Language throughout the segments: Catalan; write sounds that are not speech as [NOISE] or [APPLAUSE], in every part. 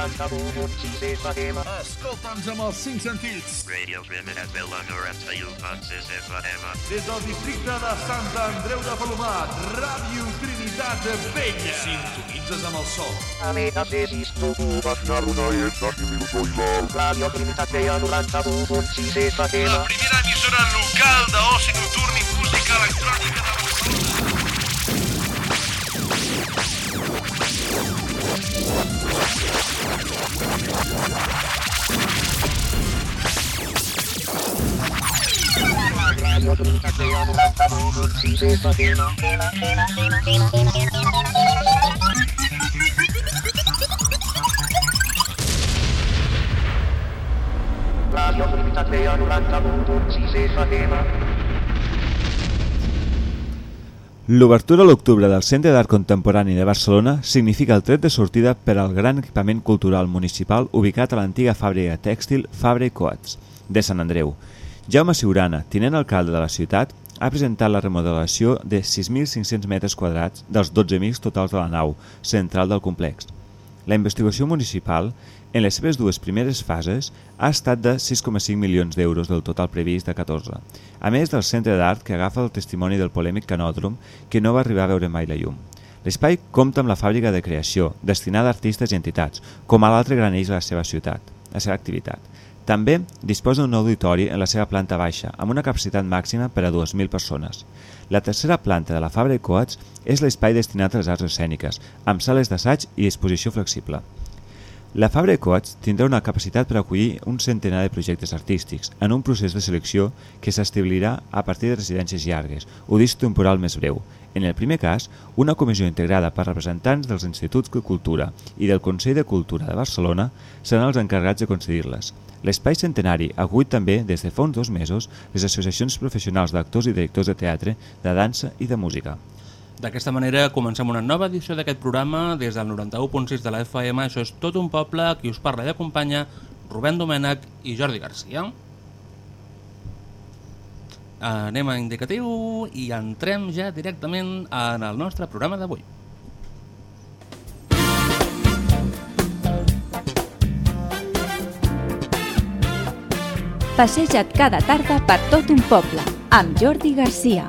91.6 FM. Escolta'ns amb els cinc sentits. Radio Trinitat Vella 91.6 FM. Des del districte de Sant Andreu de Palomat, Ràdio Trinitat Vella. Sintonitzes amb el sol. Ametasis tu Radio Trinitat Vella 91.6 FM. La primera emissora local d'oci nocturn i música electrònica de Radio Radio Trinitat Vella 91.6 L'obertura a l'octubre del Centre d'Art Contemporani de Barcelona significa el tret de sortida per al gran equipament cultural municipal ubicat a l'antiga fàbrica tèxtil Fabra i Coats, de Sant Andreu. Jaume Siurana, tinent alcalde de la ciutat, ha presentat la remodelació de 6.500 metres quadrats dels 12.000 totals de la nau central del complex. La investigació municipal, en les seves dues primeres fases, ha estat de 6,5 milions d'euros del total previst de 14, a més del centre d'art que agafa el testimoni del polèmic canòdrom que no va arribar a veure mai la llum. L'espai compta amb la fàbrica de creació, destinada a artistes i entitats, com a l'altre gran eix de la seva ciutat, la seva activitat. També disposa d'un auditori en la seva planta baixa, amb una capacitat màxima per a 2.000 persones. La tercera planta de la Fabra i Coats és l'espai destinat a les arts escèniques, amb sales d'assaig i exposició flexible. La Fabra Coats tindrà una capacitat per acollir un centenar de projectes artístics en un procés de selecció que s'establirà a partir de residències llargues o disc temporal més breu. En el primer cas, una comissió integrada per representants dels Instituts de Cultura i del Consell de Cultura de Barcelona seran els encarregats de concedir-les. L'espai centenari acull també, des de fa uns dos mesos, les associacions professionals d'actors i directors de teatre, de dansa i de música. D'aquesta manera comencem una nova edició d'aquest programa des del 91.6 de la FM. Això és tot un poble, qui us parla i acompanya Rubén Domènech i Jordi Garcia. Anem a indicatiu i entrem ja directament en el nostre programa d'avui. Passeja't cada tarda per tot un poble amb Jordi Garcia.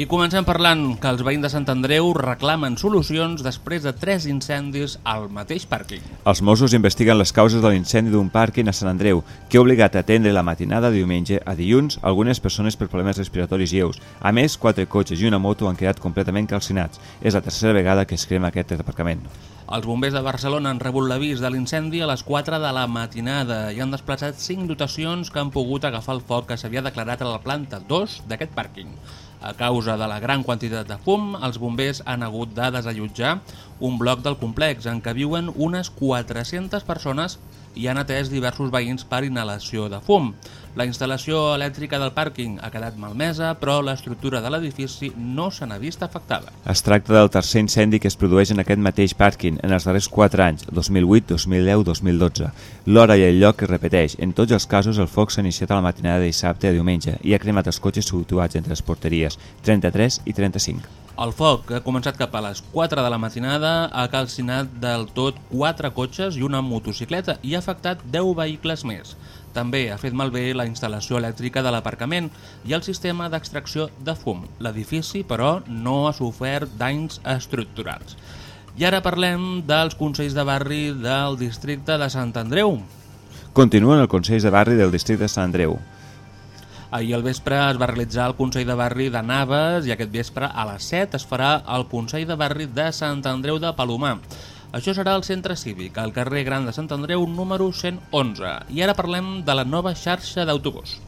I comencem parlant que els veïns de Sant Andreu reclamen solucions després de tres incendis al mateix pàrquing. Els Mossos investiguen les causes de l'incendi d'un pàrquing a Sant Andreu, que ha obligat a atendre la matinada de diumenge a dilluns algunes persones per problemes respiratoris lleus. A més, quatre cotxes i una moto han quedat completament calcinats. És la tercera vegada que es crema aquest aparcament. Els bombers de Barcelona han rebut l'avís de l'incendi a les 4 de la matinada i han desplaçat 5 dotacions que han pogut agafar el foc que s'havia declarat a la planta 2 d'aquest pàrquing. A causa de la gran quantitat de fum, els bombers han hagut de desallotjar un bloc del complex en què viuen unes 400 persones i han atès diversos veïns per inhalació de fum. La instal·lació elèctrica del pàrquing ha quedat malmesa, però l'estructura de l'edifici no se n'ha vist afectada. Es tracta del tercer incendi que es produeix en aquest mateix pàrquing en els darrers 4 anys, 2008, 2010, 2012. L'hora i el lloc es repeteix. En tots els casos, el foc s'ha iniciat a la matinada de dissabte a diumenge i ha cremat els cotxes situats entre les porteries 33 i 35. El foc, ha començat cap a les 4 de la matinada, ha calcinat del tot 4 cotxes i una motocicleta i ha afectat 10 vehicles més. També ha fet malbé la instal·lació elèctrica de l'aparcament i el sistema d'extracció de fum. L'edifici, però, no ha sofert danys estructurals. I ara parlem dels Consells de Barri del districte de Sant Andreu. Continuen el Consell de Barri del districte de Sant Andreu. Ahir al vespre es va realitzar el Consell de Barri de Naves i aquest vespre a les 7 es farà el Consell de Barri de Sant Andreu de Palomar. Això serà al centre cívic, al carrer Gran de Sant Andreu, número 111. I ara parlem de la nova xarxa d'autobús.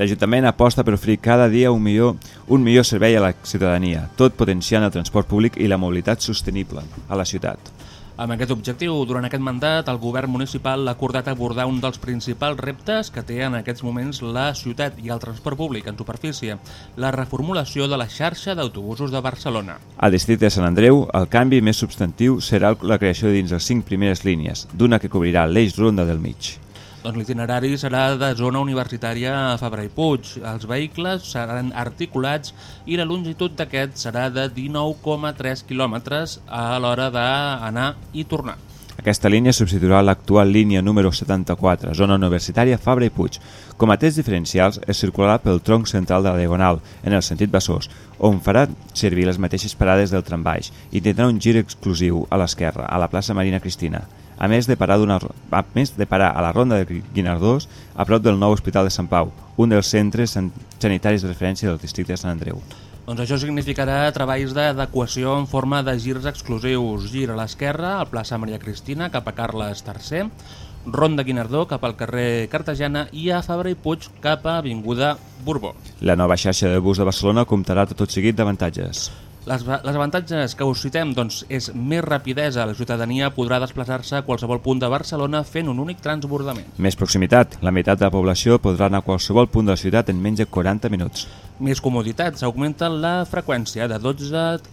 L'Ajuntament aposta per oferir cada dia un millor, un millor servei a la ciutadania, tot potenciant el transport públic i la mobilitat sostenible a la ciutat. Amb aquest objectiu, durant aquest mandat, el govern municipal ha acordat abordar un dels principals reptes que té en aquests moments la ciutat i el transport públic en superfície, la reformulació de la xarxa d'autobusos de Barcelona. Al districte de Sant Andreu, el canvi més substantiu serà la creació dins les cinc primeres línies, d'una que cobrirà l'eix ronda del mig. Doncs l'itinerari serà de zona universitària a Fabra i Puig. Els vehicles seran articulats i la longitud d'aquest serà de 19,3 quilòmetres a l'hora d'anar i tornar. Aquesta línia substituirà l'actual línia número 74, zona universitària Fabra i Puig. Com a trets diferencials, es circularà pel tronc central de la Diagonal, en el sentit Bassós, on farà servir les mateixes parades del trambaix i tindrà un gir exclusiu a l'esquerra, a la plaça Marina Cristina a més de parar, a més de parar a la ronda de Guinardós a prop del nou Hospital de Sant Pau, un dels centres sanitaris de referència del districte de Sant Andreu. Doncs això significarà treballs d'adequació en forma de girs exclusius. Gir a l'esquerra, al plaça Maria Cristina, cap a Carles III, Ronda Guinardó cap al carrer Cartagena i a Fabra i Puig cap a Avinguda Borbó. La nova xarxa de bus de Barcelona comptarà tot seguit d'avantatges. Les, les avantatges que us citem doncs, és més rapidesa. La ciutadania podrà desplaçar-se a qualsevol punt de Barcelona fent un únic transbordament. Més proximitat. La meitat de la població podrà anar a qualsevol punt de la ciutat en menys de 40 minuts. Més comoditat. S'augmenta la freqüència de 12,3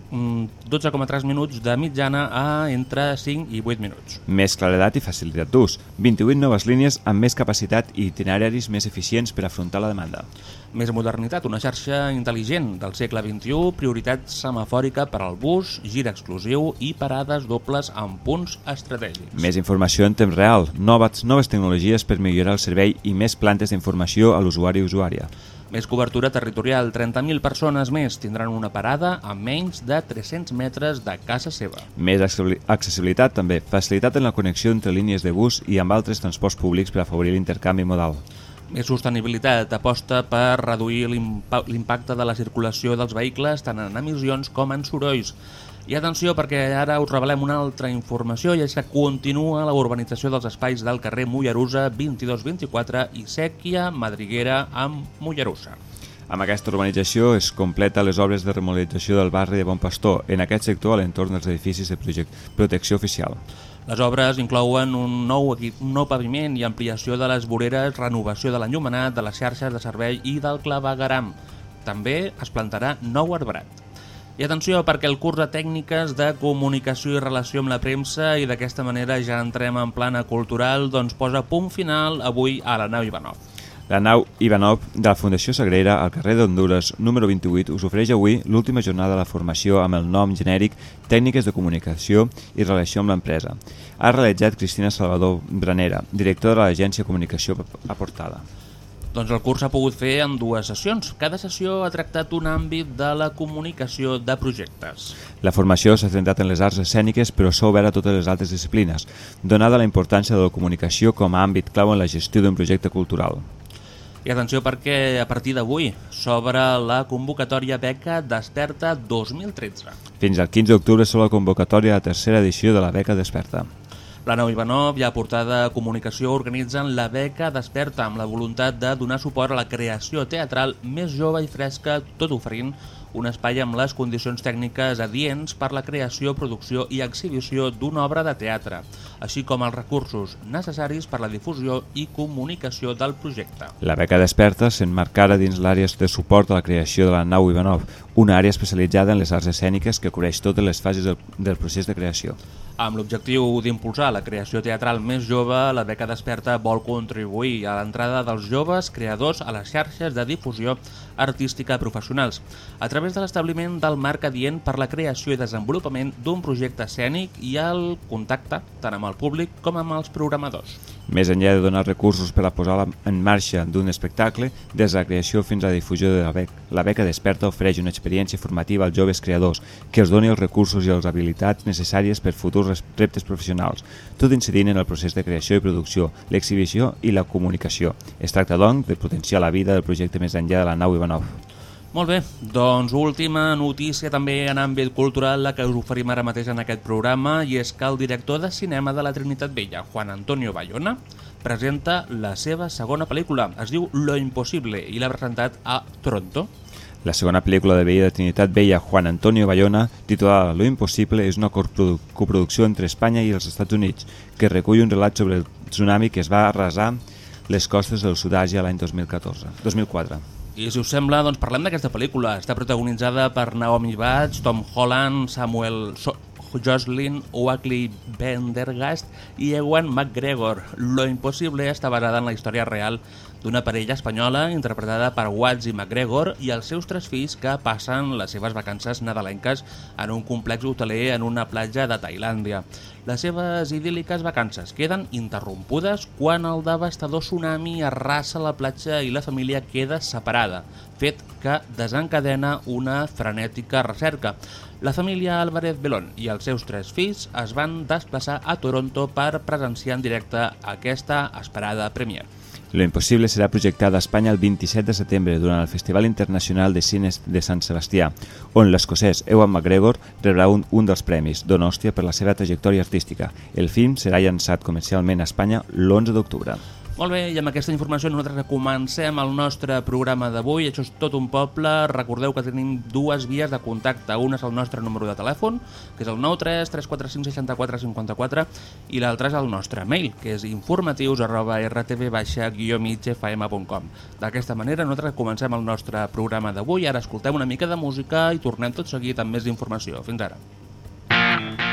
12, minuts de mitjana a entre 5 i 8 minuts. Més claredat i facilitat d'ús. 28 noves línies amb més capacitat i itineraris més eficients per afrontar la demanda. Més modernitat, una xarxa intel·ligent del segle XXI, prioritat semafòrica per al bus, gir exclusiu i parades dobles en punts estratègics. Més informació en temps real, noves, noves tecnologies per millorar el servei i més plantes d'informació a l'usuari i usuària. Més cobertura territorial, 30.000 persones més tindran una parada a menys de 300 metres de casa seva. Més accessibilitat també, facilitat en la connexió entre línies de bus i amb altres transports públics per afavorir l'intercanvi modal. Més sostenibilitat aposta per reduir l'impacte de la circulació dels vehicles tant en emissions com en sorolls. I atenció perquè ara us revelem una altra informació i és que continua la urbanització dels espais del carrer Mollerusa 2224 i Sèquia Madriguera amb Mollerusa. Amb aquesta urbanització es completa les obres de remodelació del barri de Bon Pastor, en aquest sector a l'entorn dels edificis de protecció oficial. Les obres inclouen un nou, un nou paviment i ampliació de les voreres, renovació de l'enllumenat, de les xarxes de servei i del clavegaram. També es plantarà nou arbrat. I atenció, perquè el curs de tècniques de comunicació i relació amb la premsa i d'aquesta manera ja entrem en plana cultural, doncs posa punt final avui a la nau Ivanov. La nau Ivanov de la Fundació Sagrera al carrer d'Honduras número 28 us ofereix avui l'última jornada de la formació amb el nom genèric Tècniques de Comunicació i Relació amb l'Empresa. Ha realitzat Cristina Salvador Branera, directora de l'Agència Comunicació Aportada. Doncs el curs s'ha pogut fer en dues sessions. Cada sessió ha tractat un àmbit de la comunicació de projectes. La formació s'ha centrat en les arts escèniques però s'ha obert a totes les altres disciplines, donada la importància de la comunicació com a àmbit clau en la gestió d'un projecte cultural. I atenció perquè a partir d'avui s'obre la convocatòria Beca Desperta 2013. Fins al 15 d'octubre és la convocatòria de la tercera edició de la Beca Desperta. La Nau Ivanov i a Portada Comunicació organitzen la beca Desperta amb la voluntat de donar suport a la creació teatral més jove i fresca, tot oferint un espai amb les condicions tècniques adients per la creació, producció i exhibició d'una obra de teatre, així com els recursos necessaris per la difusió i comunicació del projecte. La beca Desperta s'enmarcara dins l'àrea de suport a la creació de la nau Ivanov, una àrea especialitzada en les arts escèniques que cobreix totes les fases del, del procés de creació. Amb l'objectiu d'impulsar la creació teatral més jove, la beca Desperta vol contribuir a l'entrada dels joves creadors a les xarxes de difusió artística professionals, a través de l'establiment del marc adient per la creació i desenvolupament d'un projecte escènic i el contacte tant amb el públic com amb els programadors. Més enllà de donar recursos per a posar en marxa d'un espectacle, des de la creació fins a la difusió de la beca, la beca Desperta ofereix una experiència formativa als joves creadors que els doni els recursos i les habilitats necessàries per futurs reptes professionals, tot incidint en el procés de creació i producció, l'exhibició i la comunicació. Es tracta, doncs, de potenciar la vida del projecte més enllà de la nau Ivanov. Molt bé, doncs última notícia també en àmbit cultural la que us oferim ara mateix en aquest programa i és que el director de cinema de la Trinitat Vella, Juan Antonio Bayona, presenta la seva segona pel·lícula. Es diu Lo Impossible i l'ha presentat a Toronto. La segona pel·lícula de veïa de Trinitat Vella, Juan Antonio Bayona, titulada Lo Impossible, és una coprodu coproducció entre Espanya i els Estats Units, que recull un relat sobre el tsunami que es va arrasar les costes del Sud-àsia l'any 2014 2004. I si us sembla, doncs parlem d'aquesta pel·lícula. Està protagonitzada per Naomi Watts, Tom Holland, Samuel so Jocelyn, Oakley Pendergast i Ewan McGregor. Lo Impossible està basada en la història real d'una parella espanyola interpretada per Watts i McGregor i els seus tres fills que passen les seves vacances nadalenques en un complex hoteler en una platja de Tailàndia. Les seves idíl·liques vacances queden interrompudes quan el devastador tsunami arrasa la platja i la família queda separada, fet que desencadena una frenètica recerca. La família Álvarez Belón i els seus tres fills es van desplaçar a Toronto per presenciar en directe aquesta esperada premiere. Lo Impossible serà projectada a Espanya el 27 de setembre durant el Festival Internacional de Cines de Sant Sebastià, on l'escocès Ewan McGregor rebrà un, un dels premis Donòstia per la seva trajectòria artística. El film serà llançat comercialment a Espanya l'11 d'octubre. Molt bé, i amb aquesta informació nosaltres comencem el nostre programa d'avui. Això és tot un poble. Recordeu que tenim dues vies de contacte. Una és el nostre número de telèfon, que és el 93 345 64 54, i l'altre és el nostre mail, que és informatius arroba rtv-migfm.com. D'aquesta manera nosaltres comencem el nostre programa d'avui. Ara escoltem una mica de música i tornem tot seguit amb més informació. Fins ara. T'està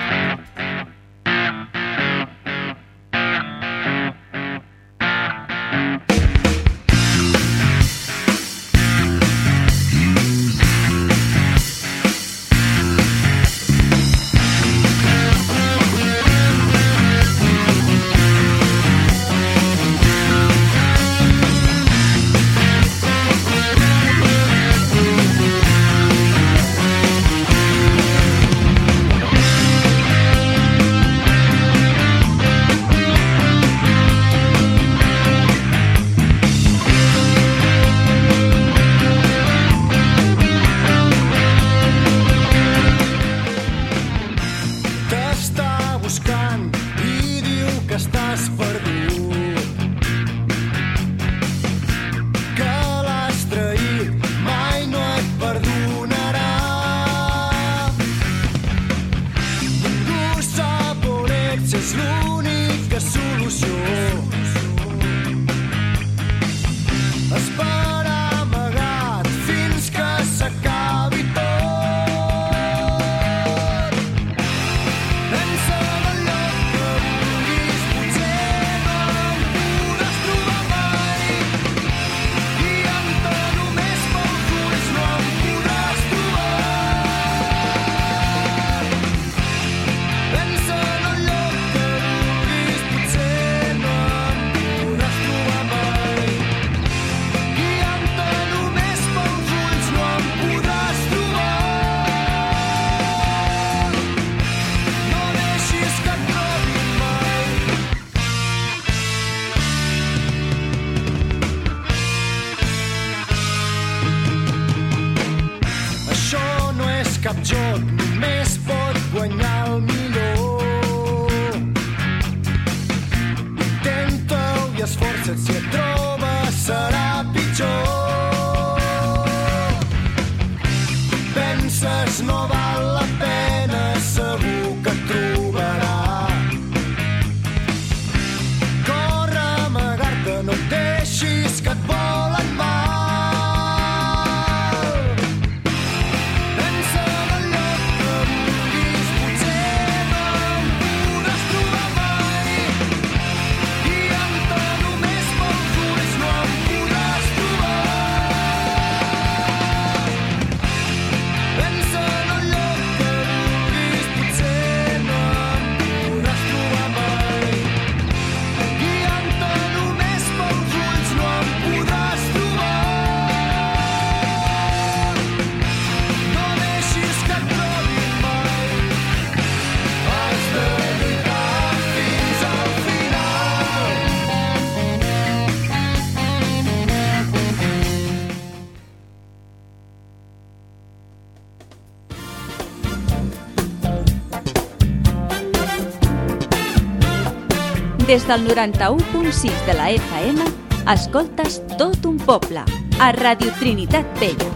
Des del 91.6 de la FM, escoltes tot un poble, a Radio Trinitat Vella.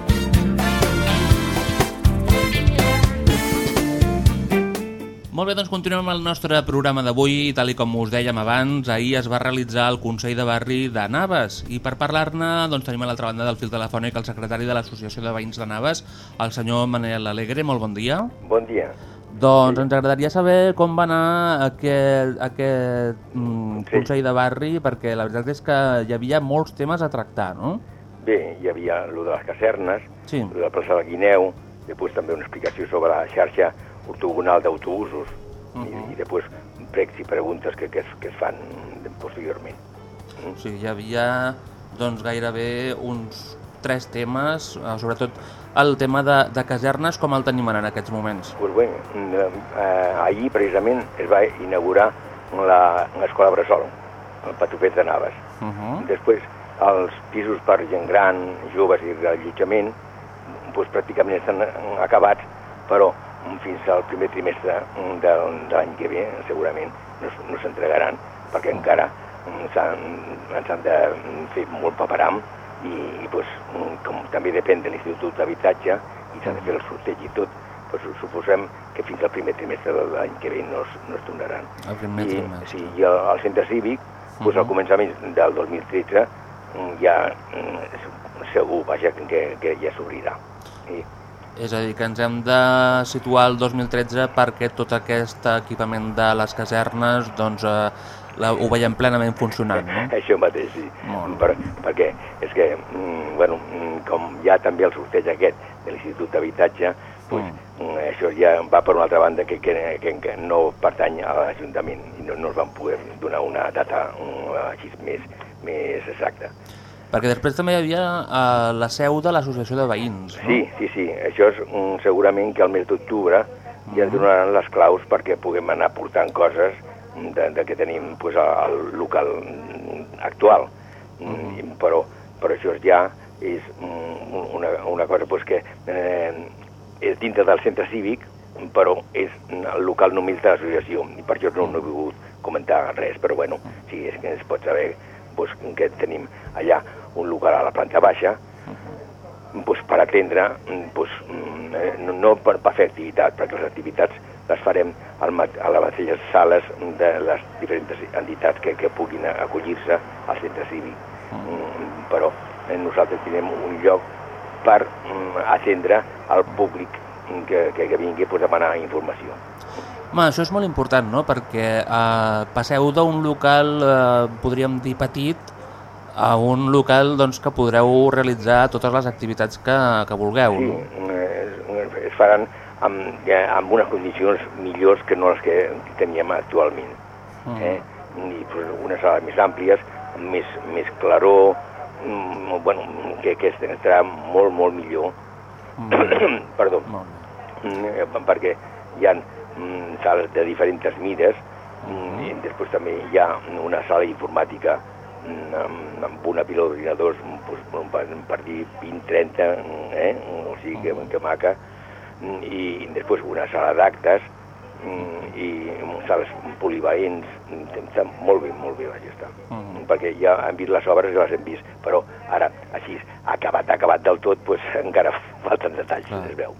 Molt bé, doncs continuem amb el nostre programa d'avui i tal i com us dèiem abans, ahir es va realitzar el Consell de Barri de Naves i per parlar-ne doncs, tenim a l'altra banda del fil telefònic el secretari de l'Associació de Veïns de Naves, el senyor Manel Alegre. Molt bon dia. Bon dia. Doncs ens agradaria saber com va anar aquest, aquest mm, Sí. Consell de Barri, perquè la veritat és que hi havia molts temes a tractar, no? Bé, hi havia el de les casernes, Sí. el de la plaça del Guineu, després també una explicació sobre la xarxa ortogonal d'autobusos Mhm. i, i després pregs i preguntes que, que, es, que es fan posteriorment. O sigui, hi havia doncs, gairebé uns tres temes, eh, sobretot el tema de, de casernes, com el tenim en aquests moments? Pues bé, eh, ahir precisament es va inaugurar la- l'escola Bressol, el Patufet de Naves. Uh -huh. Després, els pisos per gent gran, joves i d'allotjament, doncs pràcticament estan acabats, però fins al primer trimestre de, de l'any que ve, segurament, no, no s'entregaran, perquè encara mm, s'han ens han de fer molt paperam i, i doncs, mm, com també depèn de l'Institut d'Habitatge i s'ha de fer el sorteig i tot, doncs suposem que fins al primer trimestre de l'any que ve no es, no es donaran. El primer I, trimestre. sí, i el, el centre cívic, doncs, al Mhm. començament del 2013 mm, ja mm, segur, vaja, que, que ja s'obrirà. I, És a dir, que ens hem de situar el 2013 perquè tot aquest equipament de les casernes doncs, eh, la, ho veiem plenament funcionant, no? [LAUGHS] Això mateix, sí. Molt Per, perquè és que, mm, bueno, mm, com hi ha també el sorteig aquest de l'Institut d'Habitatge, pues, mm. això ja va per una altra banda que, que, que, que no pertany a l'Ajuntament i no, no es van poder donar una data mm, així més, més exacta. Perquè després també hi havia eh, la seu de l'Associació de Veïns, no? Sí, sí, sí. Això és mm, segurament que al mes d'octubre ja ens donaran les claus perquè puguem anar portant coses de, de que tenim pues, al local actual. Mm, però, però això ja és mm, una, una cosa pues, que eh, és dintre del centre cívic, però és el local només de l'associació, i per això no, no he volgut comentar res, però bueno, sí, és que es pot saber pues, que tenim allà un local a la planta baixa, pues, per atendre, pues, mm, eh, no, no per, per fer activitats, perquè les activitats les farem a les mateixes sales de les diferents entitats que, que puguin acollir-se al centre cívic. Mm, però eh, nosaltres tenim un lloc per mm, atendre al públic que, que, que vingui pues, a demanar informació. Home, això és molt important, no? Perquè eh, passeu d'un local, eh, podríem dir petit, a un local doncs, que podreu realitzar totes les activitats que, que vulgueu, Sí, no? eh, es, es faran amb, ja, amb unes condicions millors que no les que teníem actualment. Mm. Eh? I pues, unes sales més àmplies, més, més claror, mm, bueno, que, que estarà molt, molt millor. Mm. [COUGHS] Perdó. Molt. Mm, eh, perquè hi ha mm, sales de diferents mides mm, i després també hi ha una sala informàtica mm, amb, amb una pila d'ordinadors mm, pues, per, per dir 20-30 eh? o sigui que, que maca Mm, i després una sala d'actes mm, i sales polivalents mm, està molt bé, molt bé vaja està Mhm. perquè ja hem vist les obres i les hem vist però ara així acabat, acabat del tot pues, [LAUGHS] encara falten detalls Clar. es veu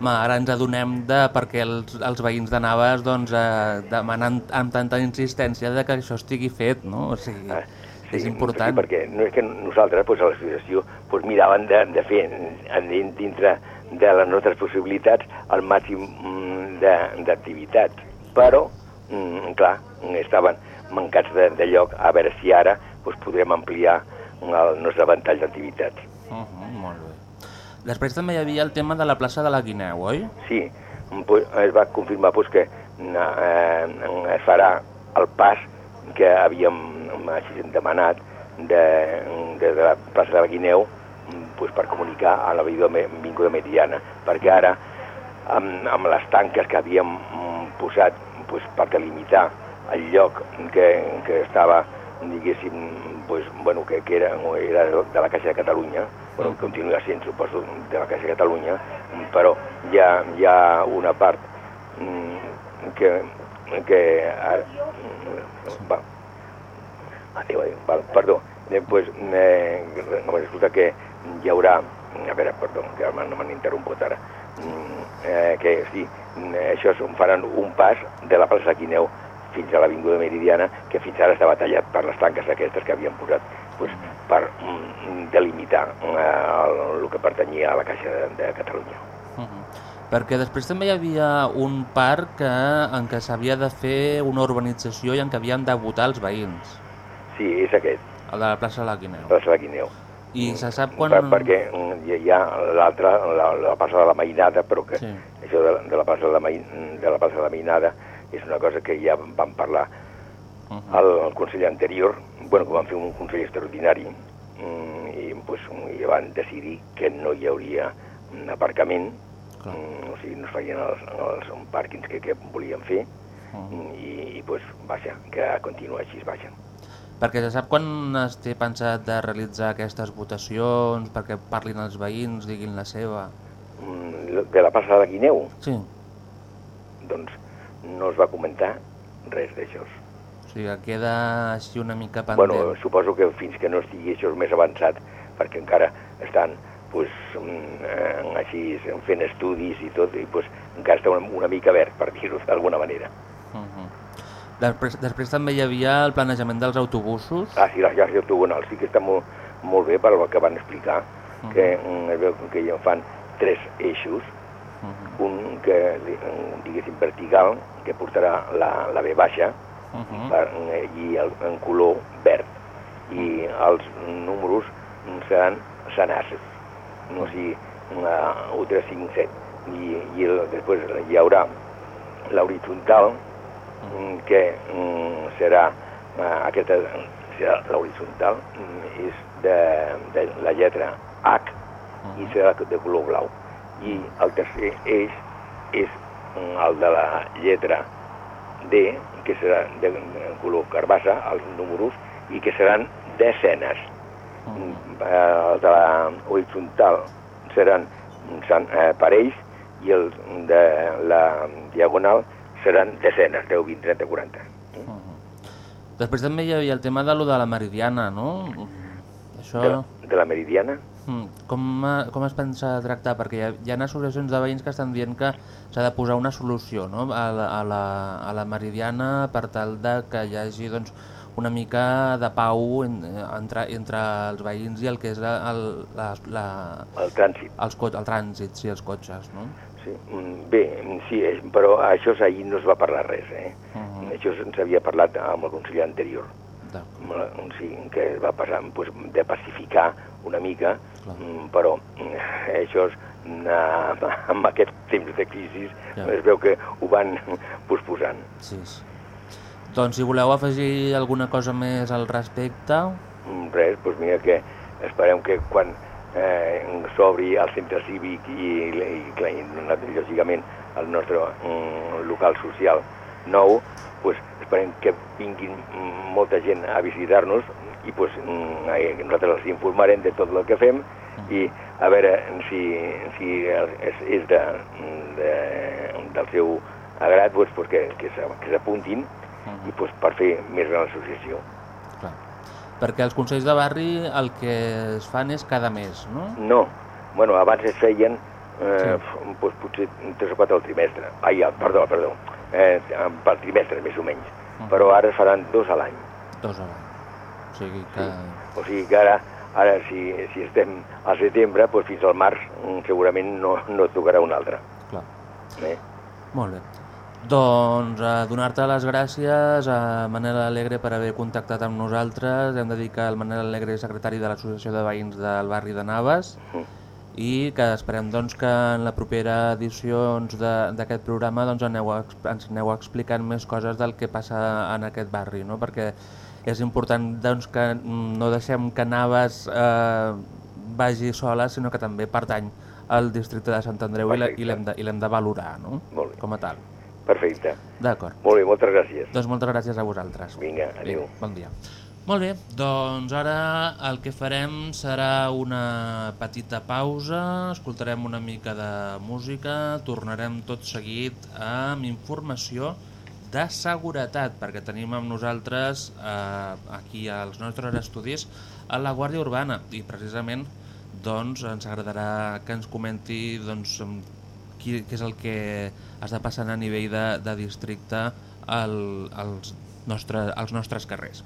Home, ara ens adonem de perquè els, els veïns de Naves doncs, eh, demanen amb tanta insistència de que això estigui fet, no? O sigui, Ah, és important. Sí, perquè no és que nosaltres, doncs, a l'associació, doncs, miràvem de, de fer dintre de les nostres possibilitats el màxim mm, de- d'activitats. Però, mm, clar, estaven mancats de, de lloc, a veure si ara doncs, podrem ampliar el nostre ventall d'activitats. Uh -huh, molt bé. Després també hi havia el tema de la plaça de la Guineu, oi? Sí, pues, es va confirmar pues, que eh, es farà el pas que havíem així demanat de, de, de la plaça de la Guineu pues, per comunicar a la Vinguda Meridiana, perquè ara, amb, amb les tanques que havíem mm, posat pues, per delimitar el lloc que, que estava, diguéssim, pues, bueno, que, que era, era de la Caixa de Catalunya, bueno, continua sent, suposo, de la Caixa de Catalunya, però hi ha, hi ha una part mm, que, que ara, mm, va, adéu, adéu, val, perdó, després, eh, resulta que hi haurà, a veure, perdó, que no m'han interromput ara, mm, eh, que sí, mm, això és, faran un pas de la plaça Quineu fins a l'Avinguda Meridiana, que fins ara estava tallat per les tanques aquestes que havien posat pues, per mm, delimitar eh, el, el que pertanyia a la Caixa de, de Catalunya. Uh -huh. Perquè després també hi havia un parc que, en què s'havia de fer una urbanització i en què havien de votar els veïns, Sí, és aquest, el de la plaça de la Guineu. la plaça de Quineu. I se sap quan... Per, perquè mm, hi, ha l'altra, la, la plaça de la Mainada, però que Sí. això de, la- de, la plaça de, la de la plaça de la Mainada és una cosa que ja vam parlar Uh -huh. al, al Consell anterior, bueno, que van fer un Consell extraordinari, mm, i, pues, i van decidir que no hi hauria un aparcament, Clar. mm, o sigui, no es feien els, els pàrquings que, que volien fer, Uh -huh. mm, i, i pues, vaja, que continua així, vaja. Perquè se sap quan es té pensat de realitzar aquestes votacions, perquè parlin els veïns, diguin la seva... Mm, de la plaça de Guineu, Sí, doncs no es va comentar res d'això. o sigui, que queda així una mica pendent. Bueno, suposo que fins que no estigui això més avançat, perquè encara estan pues, mm, eh, així fent estudis i tot, i pues, encara està una, una mica verd, per dir-ho d'alguna manera. Uh -huh. Després, després també hi havia el planejament dels autobusos. Ah, sí, la xarxa octogonal sí que està molt, molt bé per el que van explicar, Uh -huh. que mm, es veu que ja fan tres eixos, Uh -huh. un que, mm, diguéssim, vertical, que portarà la, la B baixa, Uh -huh. per, eh, i el, en color verd i els números seran senars no sigui una U357 i, i el, després hi haurà l'horitzontal mm, que mm, serà eh, aquesta serà l'horitzontal mm, és de, de la lletra H i serà de color blau. I el tercer eix és mm, el de la lletra D, que serà de, color carbassa, els números, i que seran desenes. Mm, eh, Els de la horitzontal seran seran, eh, parells i els de la diagonal seran desenes, 10, 20, 30, 40. Després també hi havia el tema de lo de la meridiana, no? Això... De, la- de la meridiana, Mm, Com, com es pensa tractar? Perquè hi ha, hi ha associacions de veïns que estan dient que s'ha de posar una solució no? a, la, a, la, a la meridiana per tal de que hi hagi doncs, una mica de pau en, entre, entre els veïns i el que és el, la, la, el trànsit. els el trànsit, sí, els cotxes. No? Sí. mm, Bé, sí, és, però això ahir no es va parlar res, eh? Uh -huh. Això se'ns havia parlat amb el conseller anterior. La- Sí, que va passar pues, de pacificar una mica, Clar. mm, però mm, això és, mm, amb aquest temps de crisi Ja. es veu que ho van posposant. Sí, sí. Doncs si voleu afegir alguna cosa més al respecte... Mm, Res, doncs mira que esperem que quan eh, s'obri el centre cívic i, i, i lògicament el nostre mm, local social nou, pues, esperem que vinguin mm, molta gent a visitar-nos i pues, mm, nosaltres els informarem de tot el que fem i a veure si, si és, és de, de, del seu agrat pues, pues, que, que s'a- que s'apuntin i pues, per fer més gran l'associació. Perquè els consells de barri el que es fan és cada mes, no? No, bueno, abans es feien eh, Sí. sí. pues, potser tres o quatre al trimestre. Ai, ah, perdó, perdó, eh, pel trimestre més o menys. Mhm. Però ara es faran dos a l'any. Dos a l'any. O sigui que... O sigui que ara, ara si, si estem al setembre, pues, fins al març mm, segurament no, no tocarà un altre. Clar. Eh? Molt bé. Doncs a donar-te les gràcies a Manel Alegre per haver contactat amb nosaltres. Hem de dir que el Manel Alegre és secretari de l'Associació de Veïns del barri de Navas Mhm. i que esperem doncs, que en la propera edició doncs, de- d'aquest programa doncs, aneu, ens aneu explicant més coses del que passa en aquest barri, no? perquè és important doncs, que mm, no deixem que Navas eh, vagi sola, sinó que també pertany al districte de Sant Andreu la- i l'hem de, i de valorar no? Com a tal. Perfecte. D'acord. Molt bé, moltes gràcies. Doncs moltes gràcies a vosaltres. Vinga, adéu. Vinga, bon dia. Molt bé, doncs ara el que farem serà una petita pausa, escoltarem una mica de música, tornarem tot seguit amb informació de seguretat, perquè tenim amb nosaltres eh, aquí als nostres estudis a la Guàrdia Urbana i precisament doncs, ens agradarà que ens comenti doncs, qui, què és el que està passant a nivell de, de districte al, als, nostre, als nostres carrers.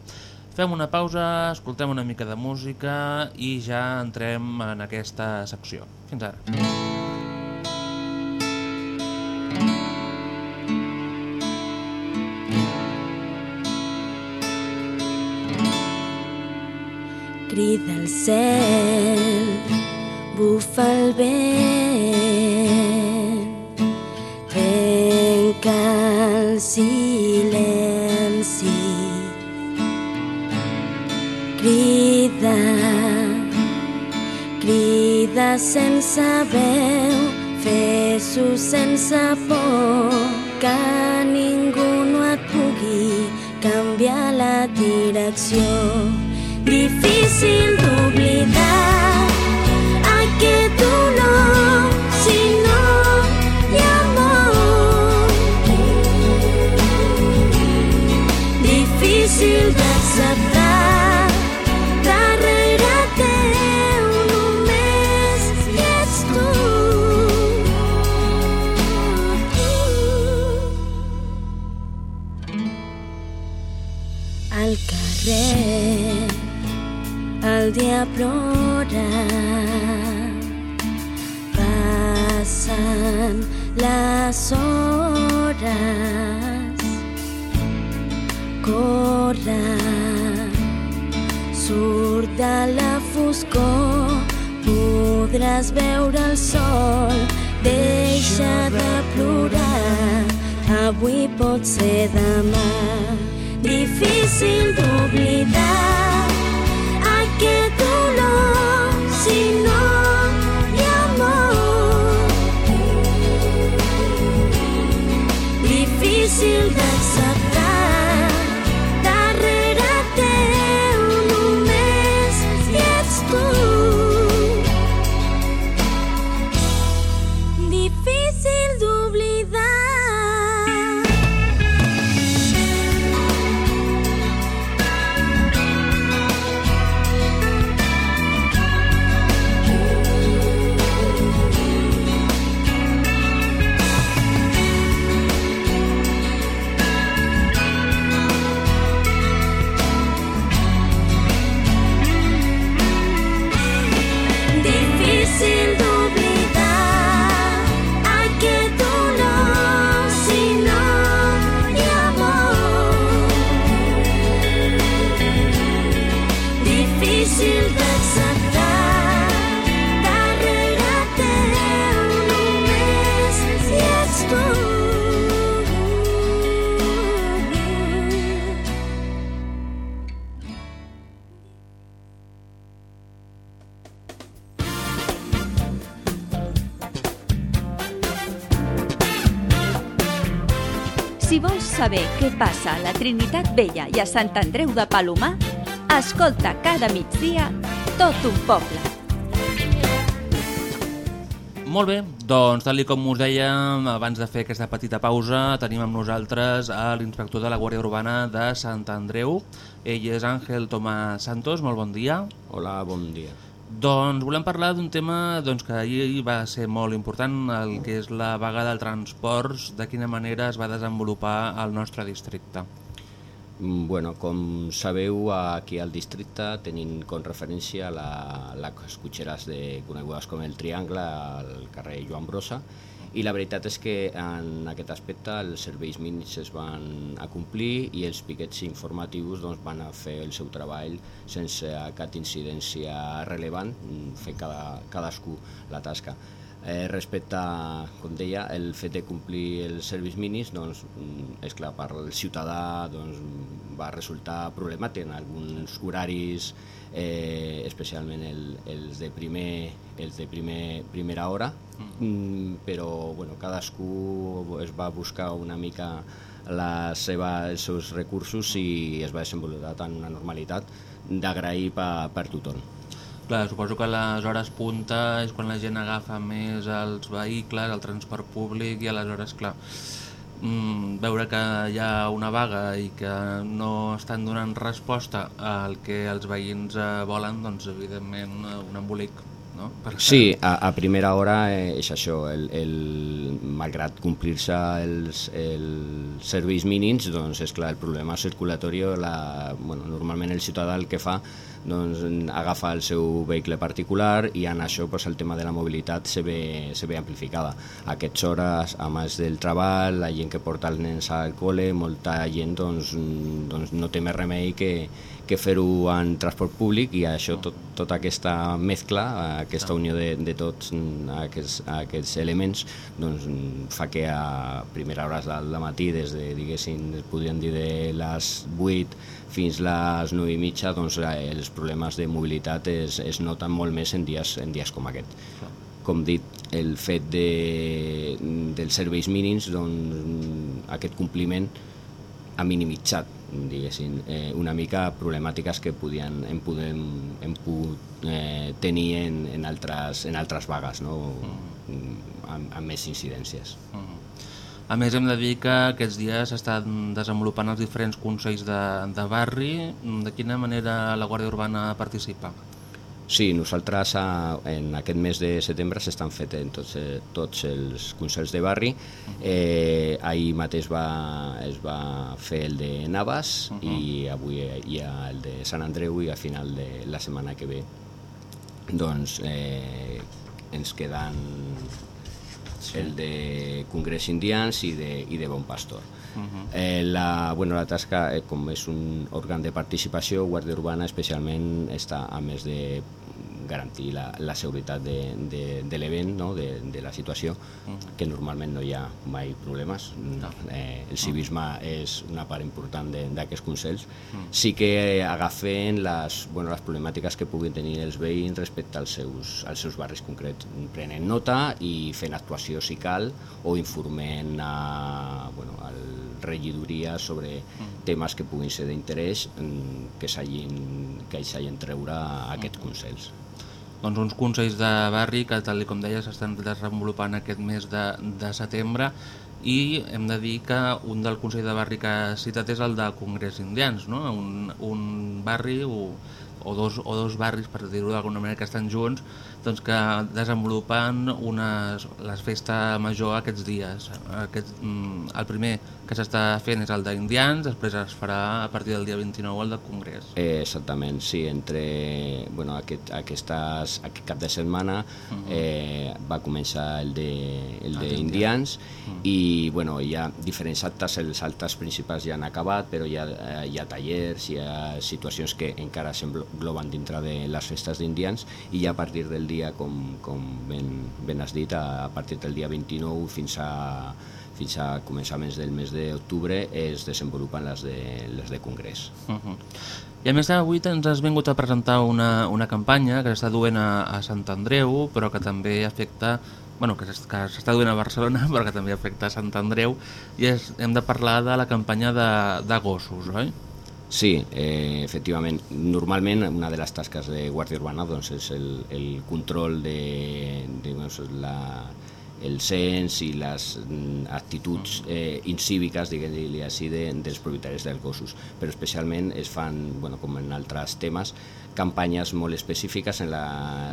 Fem una pausa, escoltem una mica de música i ja entrem en aquesta secció. Fins ara. Crida el cel, bufa el vent, silenci. Crida, crida sense veu, fes-ho sense por, que ningú no et pugui canviar la direcció. Difícil d'oblidar les hores corre surt de la foscor podràs veure el sol deixa de plorar avui pot ser demà difícil d'oblidar què passa a la Trinitat Vella i a Sant Andreu de Palomar, escolta cada migdia tot un poble. Molt bé, doncs tal com us dèiem abans de fer aquesta petita pausa tenim amb nosaltres a l'inspector de la Guàrdia Urbana de Sant Andreu. Ell és Àngel Tomàs Santos, molt bon dia. Hola, bon dia. Doncs volem parlar d'un tema doncs, que ahir va ser molt important, el que és la vaga del transports, de quina manera es va desenvolupar al nostre districte. Mm, Bueno, com sabeu, aquí al districte tenim com referència la, les cotxeres de, conegudes com el Triangle al carrer Joan Brossa i la veritat és que en aquest aspecte els serveis mínims es van a complir i els piquets informatius doncs, van a fer el seu treball sense cap incidència rellevant, fer cada, cadascú la tasca. Eh, respecte, com deia, el fet de complir els serveis mínims, doncs, és clar, per al ciutadà doncs, va resultar problemàtic en alguns horaris, eh, especialment el, els de, primer, els de primer, primera hora, mm, però bueno, cadascú es va buscar una mica la seva, els seus recursos i es va desenvolupar en una normalitat d'agrair per, per tothom. Clar, suposo que a les hores punta és quan la gent agafa més els vehicles, el transport públic i aleshores, clar, mm, veure que hi ha una vaga i que no estan donant resposta al que els veïns eh, volen, doncs evidentment eh, un embolic. no? Sí, a, a primera hora eh, és això, el, el, malgrat complir-se els, els serveis mínims, doncs és clar, el problema circulatori, la, bueno, normalment el ciutadà el que fa doncs, agafa el seu vehicle particular i en això pues, el tema de la mobilitat se ve, se ve amplificada. A aquestes hores, a més del treball, la gent que porta els nens al col·le, molta gent doncs, doncs no té més remei que, que fer-ho en transport públic i això, tot, tota aquesta mescla, aquesta unió de, de tots aquests, aquests elements doncs, fa que a primera hores del matí, des de, diguéssim, podríem dir de les 8 fins les 9 i mitja, doncs, els problemes de mobilitat es, es noten molt més en dies, en dies com aquest. Com dit, el fet de, dels serveis mínims, doncs, aquest compliment ha minimitzat diguéssim, eh, una mica problemàtiques que podien, hem, podem, hem pogut eh, tenir en, en, altres, en altres vagues, no? amb, amb més incidències. A més, hem de dir que aquests dies s'estan desenvolupant els diferents consells de, de barri. De quina manera la Guàrdia Urbana participa? Sí, nosaltres a, en aquest mes de setembre s'estan fet en tots, eh, tots els consells de barri. Eh, ahir mateix va, es va fer el de Navas uh -huh. i avui hi ha el de Sant Andreu i a final de la setmana que ve doncs eh, ens queden el de Congrés Indians i de, i de Bon Pastor. Uh -huh. eh, la, bueno, la tasca, eh, com és un òrgan de participació, Guàrdia Urbana especialment està, a més de garantir la, la seguretat de, de, de l'event, no? de, de la situació, -huh. que normalment no hi ha mai problemes. No. Eh, el civisme és una part important d'aquests consells. -huh. Sí que agafen les, bueno, les problemàtiques que puguin tenir els veïns respecte als seus, als seus barris concrets. Prenen nota i fent actuació si cal o informen a, bueno, al regidoria sobre mm. temes que puguin ser d'interès mm, que s'hagin que s'hagin treure a aquests consells. Doncs uns consells de barri que, tal com deies, s'estan desenvolupant aquest mes de, de setembre i hem de dir que un del Consell de Barri que has citat és el de Congrés Indians, no? un, un barri o, o, dos, o dos barris, per dir-ho d'alguna manera, que estan junts, doncs que desenvolupen unes, les festa major aquests dies. Aquest, mm, el primer que s'està fent és el d'Indians, després es farà a partir del dia 29 el de Congrés. Eh, exactament, sí, entre bueno, aquest, aquestes, aquest cap de setmana uh -huh. eh, va començar el de, el de Indians uh -huh. i bueno, hi ha diferents actes, els actes principals ja han acabat, però hi ha, eh, hi ha tallers, hi ha situacions que encara s'engloben dintre de les festes d'Indians i ja a partir del dia, com, com ben, ben has dit, a, partir del dia 29 fins a fins a començaments del mes d'octubre es desenvolupen les de, les de congrés. Uh -huh. I a més avui ens has vingut a presentar una, una campanya que s'està duent a, a Sant Andreu, però que també afecta bueno, que s'està duent a Barcelona, [LAUGHS] però que també afecta a Sant Andreu, i és, hem de parlar de la campanya de, de gossos, oi? Sí, eh, efectivament. Normalment una de les tasques de Guàrdia Urbana doncs, és el, el control de, de doncs, la, el cens i les mm, actituds eh, incíviques, diguem-li així, de, dels propietaris dels gossos. Però especialment es fan, bueno, com en altres temes, campanyes molt específiques en la,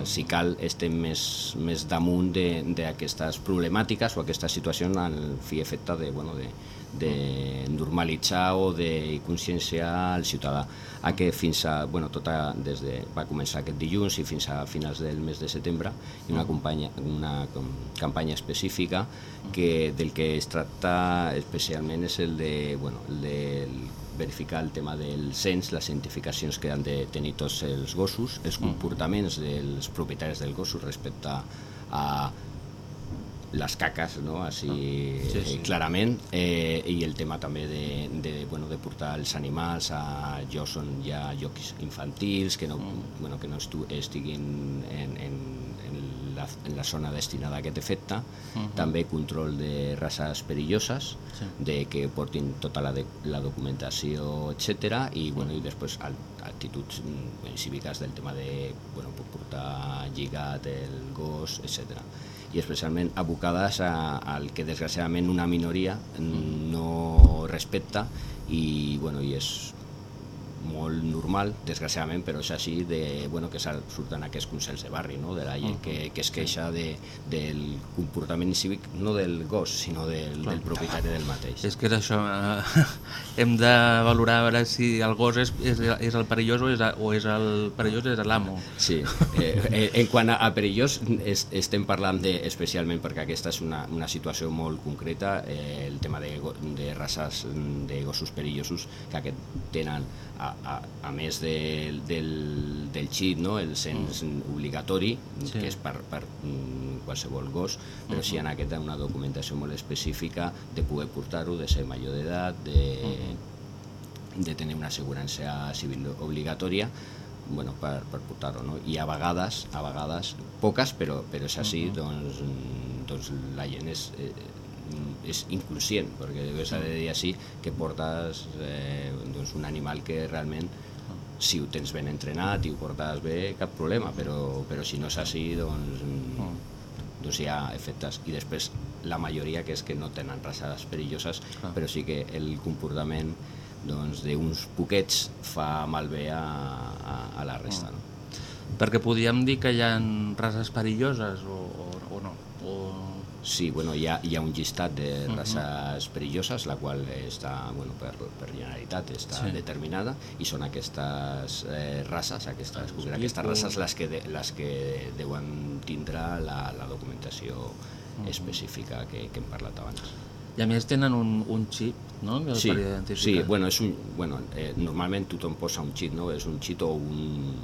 si cal, estem més, més damunt d'aquestes problemàtiques o aquestes situacions al fi efecte de, bueno, de, de normalitzar o de conscienciar el ciutadà. A que fins a, bueno, tota, des de, va començar aquest dilluns i fins a finals del mes de setembre i una, campanya, una com, campanya específica que del que es tracta especialment és el de, bueno, el de verificar el tema del cens, les identificacions que han de tenir tots els gossos, els comportaments dels propietaris del gossos respecte a les caques, no? així sí, sí. clarament, eh, i el tema també de, de, bueno, de portar els animals a llocs on hi ha llocs infantils, que no, mm. bueno, que no estu, estiguin en, en, en, la, en la zona destinada a aquest efecte, uh -huh. també control de races perilloses, sí. de que portin tota la, de, la documentació, etc i, bueno, i després actituds cíviques del tema de bueno, portar lligat el gos, etc i especialment abocades a, al que desgraciadament una minoria no respecta i, bueno, i és molt normal, desgraciadament, però és així, de, bueno, que surten aquests consells de barri, no? de la gent que, que es queixa de, del comportament cívic, no del gos, sinó del, del propietari del mateix. És que és això, eh, [LAUGHS] hem de valorar a veure si el gos és, és, és el perillós o és, o és el perillós és l'amo. Sí, eh, eh, en quant a, a perillós es, estem parlant de, especialment perquè aquesta és una, una situació molt concreta, eh, el tema de, de races de gossos perillosos que aquest tenen a, a, a més del, del, del xip, no? el cens obligatori, Sí. que és per, per mm, qualsevol gos, però sí en aquesta una documentació molt específica de poder portar-ho, de ser major d'edat, de, de tenir una assegurança civil obligatòria bueno, per, per portar-ho, no? I a vegades, a vegades, poques, però, però és així, doncs, mm, doncs la gent és, eh, és inconscient, perquè s'ha de dir així que portes eh, doncs un animal que realment si ho tens ben entrenat i ho portes bé, cap problema, però, però si no és així, doncs, mm. doncs hi ha efectes. I després la majoria que és que no tenen races perilloses, Clar. però sí que el comportament doncs, d'uns poquets fa malbé a, a, a la resta. No? Perquè podíem dir que hi ha races perilloses? O... Sí, bueno, hi ha, hi ha un llistat de races perilloses, la qual està, bueno, per, per Generalitat està Sí. sí. determinada, i són aquestes eh, races, aquestes, aquestes races les que, de, les que deuen tindre la, la documentació específica que, que hem parlat abans. I a més tenen un, un xip, no? Que Sí, per sí bueno, és un, bueno, eh, normalment tothom posa un xip, no? és un xip o un,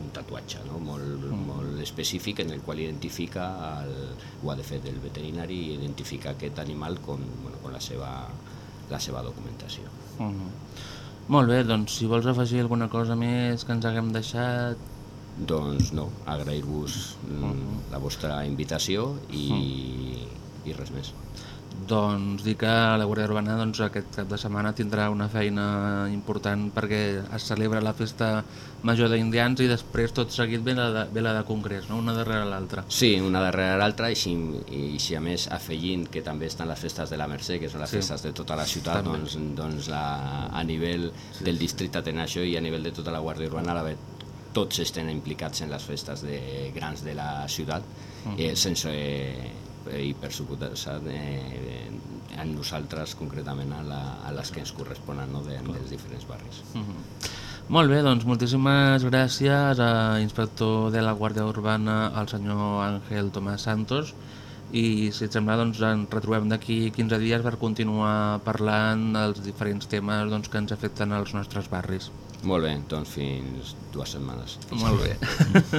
un tatuatge no? molt, mm. molt específic en el qual identifica, el, ho ha de fer el veterinari i identifica aquest animal con, bueno, con la, seva, la seva documentació. Uh -huh. Molt bé, doncs si vols afegir alguna cosa més que ens haguem deixat... Doncs no, agrair-vos mm, la vostra invitació i, i res més. Doncs dir que la Guàrdia Urbana doncs, aquest cap de setmana tindrà una feina important perquè es celebra la festa major d'Indians i després tot seguit ve la de, ve la de Congrés, no? una darrere l'altra. Sí, una darrere l'altra i, si, i si a més afegint que també estan les festes de la Mercè, que són les Sí. festes de tota la ciutat, També. doncs, doncs la, a nivell sí. del districte tenen això i a nivell de tota la Guàrdia Urbana la tots estan implicats en les festes de, grans de la ciutat, uh -huh. eh, sense, eh, i per suposat eh, a nosaltres concretament a, la, a les que ens corresponen no, de, dels diferents barris. Uh -huh. Molt bé, doncs moltíssimes gràcies a inspector de la Guàrdia Urbana, al senyor Àngel Tomàs Santos, i si et sembla doncs ens retrobem d'aquí 15 dies per continuar parlant dels diferents temes doncs, que ens afecten als nostres barris. Molt bé, doncs fins dues setmanes. Molt bé.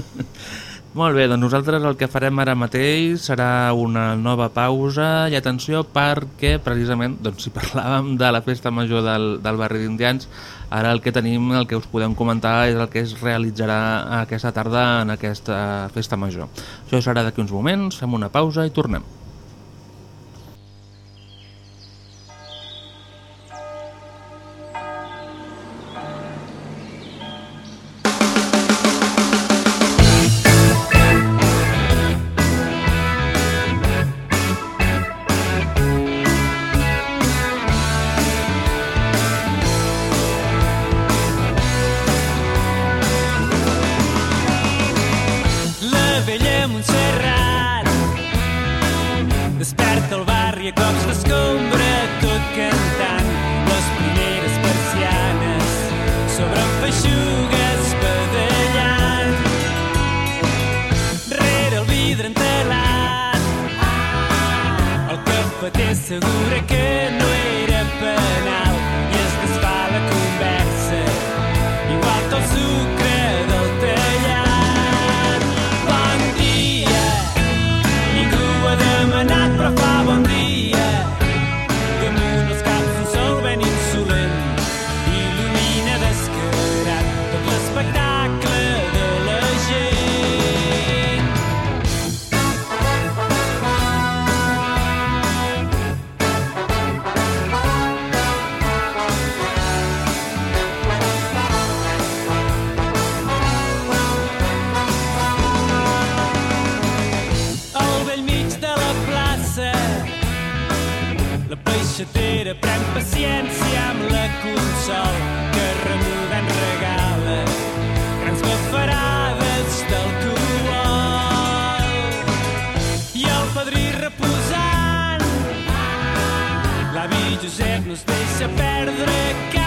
[LAUGHS] Molt bé, doncs nosaltres el que farem ara mateix serà una nova pausa i atenció perquè precisament doncs, si parlàvem de la festa major del, del barri d'Indians ara el que tenim, el que us podem comentar és el que es realitzarà aquesta tarda en aquesta festa major. Això serà d'aquí uns moments, fem una pausa i tornem. La peixatera pren paciència amb la consol que remuda en regala grans bafarades del d'alcohol. I el padrí reposant, l'avi Josep no es deixa perdre cap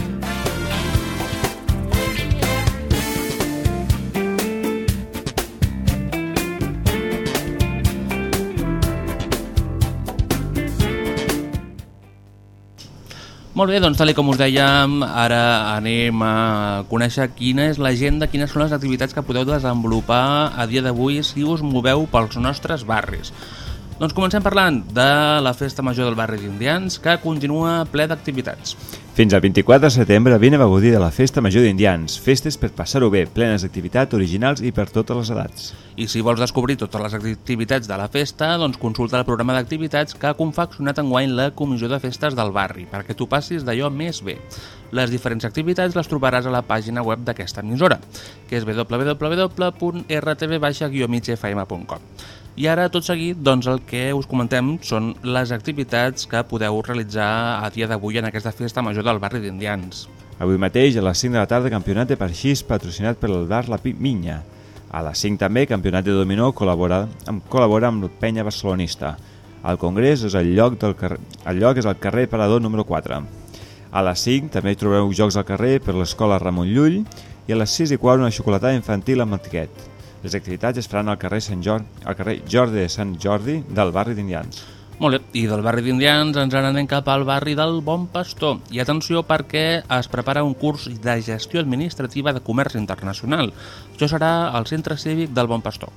Molt bé, doncs tal com us dèiem, ara anem a conèixer quina és l'agenda, quines són les activitats que podeu desenvolupar a dia d'avui si us moveu pels nostres barris. Doncs comencem parlant de la Festa Major del barri d'Indians, que continua ple d'activitats. Fins al 24 de setembre vine a gaudir de la Festa Major d'Indians, festes per passar-ho bé, plenes d'activitat, originals i per totes les edats. I si vols descobrir totes les activitats de la festa, doncs consulta el programa d'activitats que ha confeccionat enguany la Comissió de Festes del Barri, perquè tu passis d'allò més bé. Les diferents activitats les trobaràs a la pàgina web d'aquesta emissora, que és www.rtv-migfm.com. I ara, tot seguit, doncs el que us comentem són les activitats que podeu realitzar a dia d'avui en aquesta festa major del barri d'Indians. Avui mateix, a les 5 de la tarda, campionat de parxís patrocinat per el bar La Minya. A les 5 també, campionat de dominó col·labora amb, col·labora amb la penya barcelonista. El congrés és el lloc, del carrer, el lloc és el carrer Parador número 4. A les 5 també trobareu jocs al carrer per l'escola Ramon Llull i a les 6 i quart una xocolatada infantil amb etiquet. Les activitats es faran al carrer, Sant Jordi, al carrer Jordi de Sant Jordi del barri d'Indians. Molt bé, i del barri d'Indians ens anem cap al barri del Bon Pastor. I atenció perquè es prepara un curs de gestió administrativa de comerç internacional. Això serà al Centre Cívic del Bon Pastor.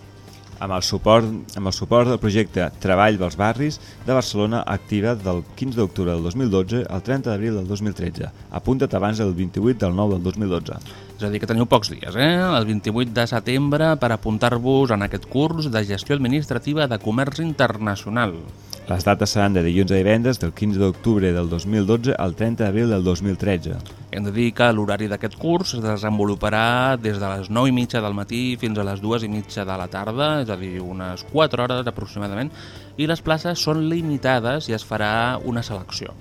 Amb el suport, amb el suport del projecte Treball dels Barris de Barcelona activa del 15 d'octubre del 2012 al 30 d'abril del 2013. Apunta't abans del 28 del 9 del 2012. És a dir, que teniu pocs dies, eh? El 28 de setembre per apuntar-vos en aquest curs de gestió administrativa de comerç internacional. Les dates seran de dilluns a divendres del 15 d'octubre del 2012 al 30 d'abril del 2013. Hem de dir que l'horari d'aquest curs es desenvoluparà des de les 9 i mitja del matí fins a les 2 i mitja de la tarda, és a dir, unes 4 hores aproximadament, i les places són limitades i es farà una selecció.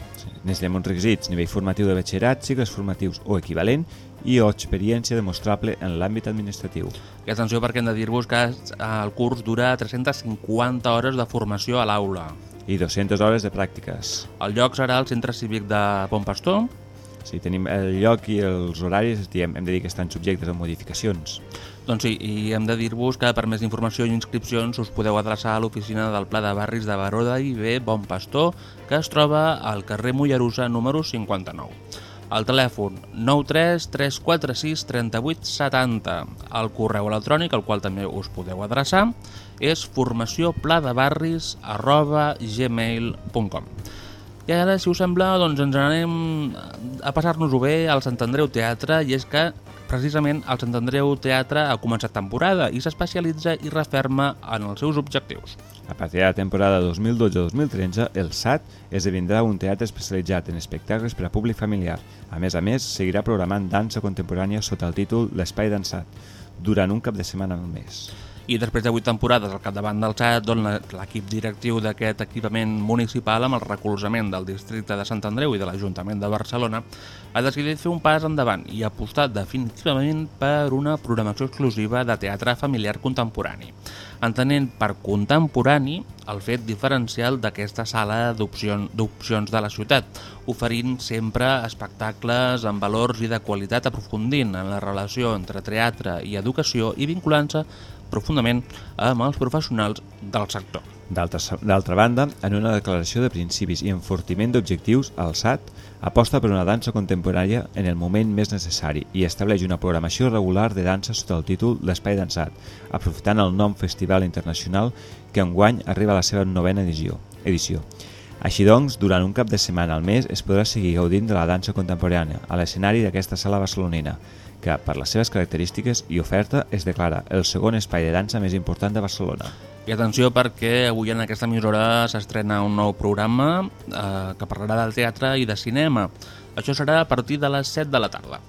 Necessitem uns requisits, nivell formatiu de batxillerat, cicles formatius o equivalent i o experiència demostrable en l'àmbit administratiu. I atenció perquè hem de dir-vos que el curs dura 350 hores de formació a l'aula. I 200 hores de pràctiques. El lloc serà al Centre Cívic de Pont Pastor, Sí, tenim el lloc i els horaris, diem, hem de dir que estan subjectes a modificacions. Doncs sí, i hem de dir-vos que per més informació i inscripcions us podeu adreçar a l'oficina del Pla de Barris de Baró d'Iber Bon Pastor, que es troba al carrer Mollerussa número 59. El telèfon 93 346 38 70. El correu electrònic, al qual també us podeu adreçar, és formaciópladebarris. I ara, si us sembla, doncs ens anem a passar-nos-ho bé al Sant Andreu Teatre i és que precisament el Sant Andreu Teatre ha començat temporada i s'especialitza i referma en els seus objectius. A partir de la temporada 2012-2013, el SAT esdevindrà un teatre especialitzat en espectacles per a públic familiar. A més a més, seguirà programant dansa contemporània sota el títol L'Espai Dansat, durant un cap de setmana al mes. I després de vuit temporades al capdavant del SAT, la- l'equip directiu d'aquest equipament municipal amb el recolzament del districte de Sant Andreu i de l'Ajuntament de Barcelona ha decidit fer un pas endavant i apostar definitivament per una programació exclusiva de teatre familiar contemporani, entenent per contemporani el fet diferencial d'aquesta sala d'opcions de la ciutat, oferint sempre espectacles amb valors i de qualitat aprofundint en la relació entre teatre i educació i vinculant-se profundament amb els professionals del sector. D'altra banda, en una declaració de principis i enfortiment d'objectius, el SAT aposta per una dansa contemporània en el moment més necessari i estableix una programació regular de dansa sota el títol L'Espai Dansat, aprofitant el nom Festival Internacional que enguany arriba a la seva novena edició. edició. Així doncs, durant un cap de setmana al mes es podrà seguir gaudint de la dansa contemporània a l'escenari d'aquesta sala barcelonina, que, per les seves característiques i oferta, es declara el segon espai de dansa més important de Barcelona. I atenció perquè avui en aquesta emissora s'estrena un nou programa eh, que parlarà del teatre i de cinema. Això serà a partir de les 7 de la tarda.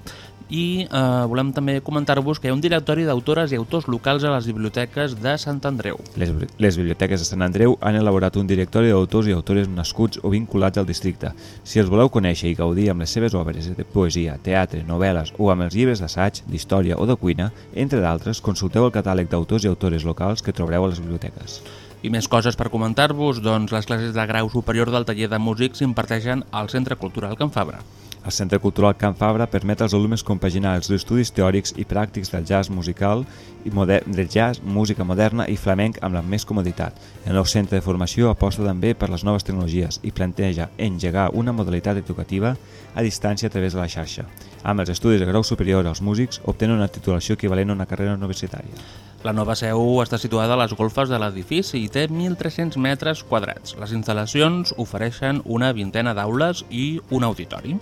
I eh, volem també comentar-vos que hi ha un directori d'autores i autors locals a les biblioteques de Sant Andreu. Les, les biblioteques de Sant Andreu han elaborat un directori d'autors i autores nascuts o vinculats al districte. Si els voleu conèixer i gaudir amb les seves obres de poesia, teatre, novel·les o amb els llibres d'assaig, d'història o de cuina, entre d'altres, consulteu el catàleg d'autors i autores locals que trobareu a les biblioteques. I més coses per comentar-vos, doncs les classes de grau superior del taller de músics s'imparteixen al Centre Cultural Can Fabra. El Centre Cultural Can Fabra permet als alumnes compaginar els estudis teòrics i pràctics del jazz musical i moder del jazz, música moderna i flamenc amb la més comoditat. El nou centre de formació aposta també per les noves tecnologies i planteja engegar una modalitat educativa a distància a través de la xarxa. Amb els estudis de grau superior, els músics obtenen una titulació equivalent a una carrera universitària. La nova seu està situada a les golfes de l'edifici i té 1.300 metres quadrats. Les instal·lacions ofereixen una vintena d'aules i un auditori.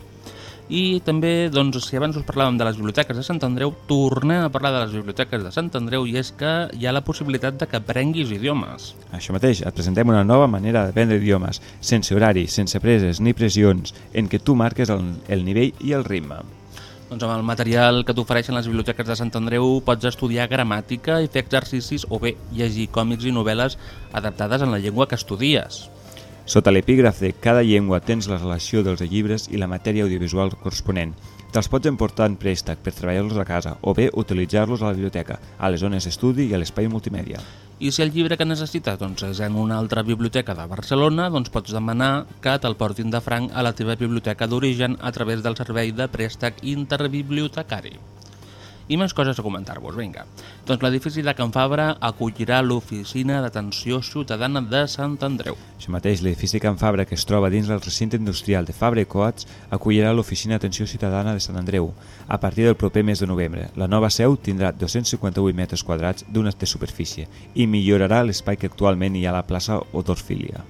I també, doncs, si abans us parlàvem de les biblioteques de Sant Andreu, tornem a parlar de les biblioteques de Sant Andreu i és que hi ha la possibilitat de que aprenguis idiomes. Això mateix, et presentem una nova manera d'aprendre idiomes, sense horari, sense preses ni pressions, en què tu marques el, el nivell i el ritme. Doncs amb el material que t'ofereixen les biblioteques de Sant Andreu pots estudiar gramàtica i fer exercicis o bé llegir còmics i novel·les adaptades en la llengua que estudies. Sota l'epígraf de cada llengua tens la relació dels llibres i la matèria audiovisual corresponent. Te'ls pots emportar en préstec per treballar-los a casa o bé utilitzar-los a la biblioteca, a les zones d'estudi i a l'espai multimèdia. I si el llibre que necessites doncs, és en una altra biblioteca de Barcelona, doncs pots demanar que te'l portin de franc a la teva biblioteca d'origen a través del servei de préstec interbibliotecari. I més coses a comentar-vos, vinga. Doncs l'edifici de Can Fabra acollirà l'Oficina d'Atenció Ciutadana de Sant Andreu. Això mateix, l'edifici Can Fabra, que es troba dins del recinte industrial de Fabra i Coats, acollirà l'Oficina d'Atenció Ciutadana de Sant Andreu a partir del proper mes de novembre. La nova seu tindrà 258 metres quadrats d'una de superfície i millorarà l'espai que actualment hi ha a la plaça Odorfilia.